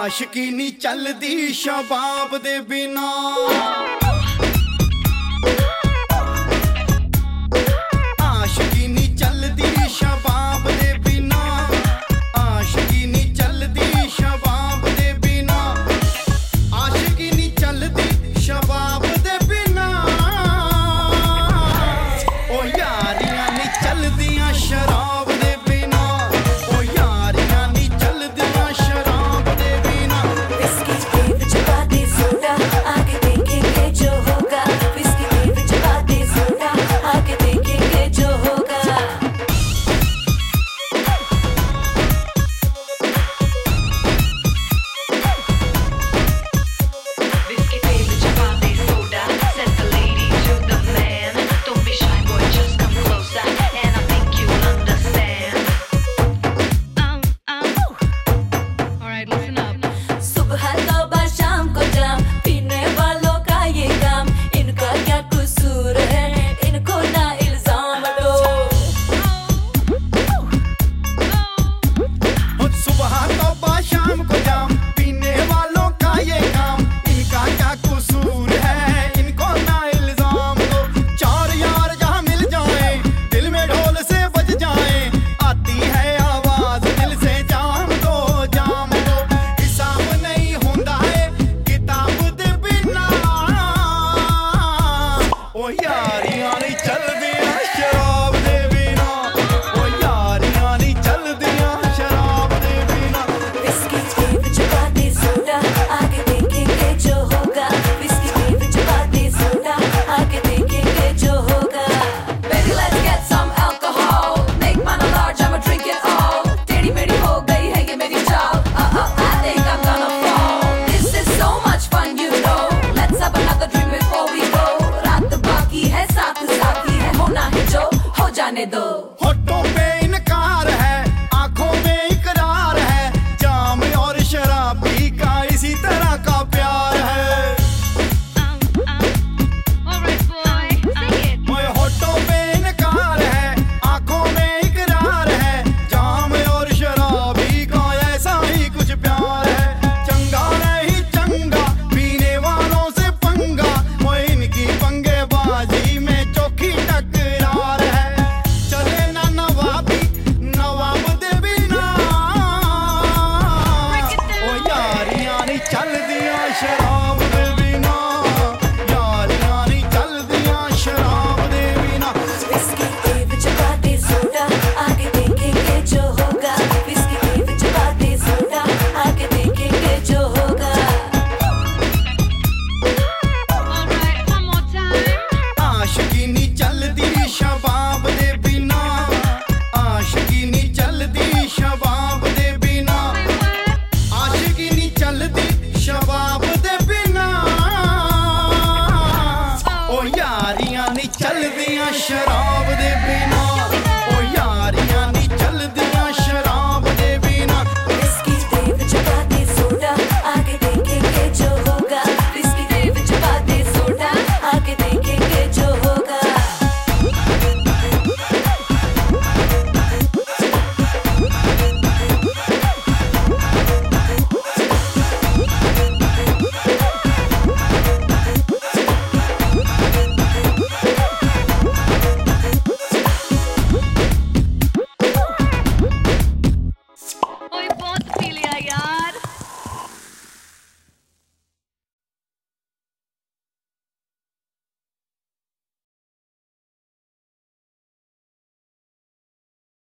ਆਸ਼ਕੀ ਨਹੀਂ ਚੱਲਦੀ ਸ਼ਬਾਬ ਦੇ ਬਿਨਾ। ਆਸ਼ਕੀ ਨਹੀਂ ਚੱਲਦੀ ਸ਼ਬਾਬ ਦੇ ਬਿਨਾ। ਆਸ਼ਕੀ ਨਹੀਂ ਚੱਲਦੀ ਸ਼ਬਾਬ ਦੇ ਬਿਨਾ। ਆਸ਼ਕੀ ਨਹੀਂ ਚੱਲਦੀ ਸ਼ਬਾਬ ਦੇ ਬਿਨਾ। ਉਹ ਯਾਰੀਆਂ ਨਹੀਂ ਚੱਲਦੀਆਂ ਸ਼ਰਾਬ Nation. यारियाँ नी चलदियाँ शराब